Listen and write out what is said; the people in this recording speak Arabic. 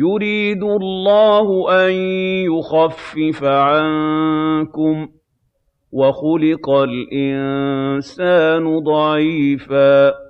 يُرِيدُ اللَّهُ أَن يُخَفِّفَ عَنكُمْ ۚ وَخُلِقَ الْإِنسَانُ ضَعِيفًا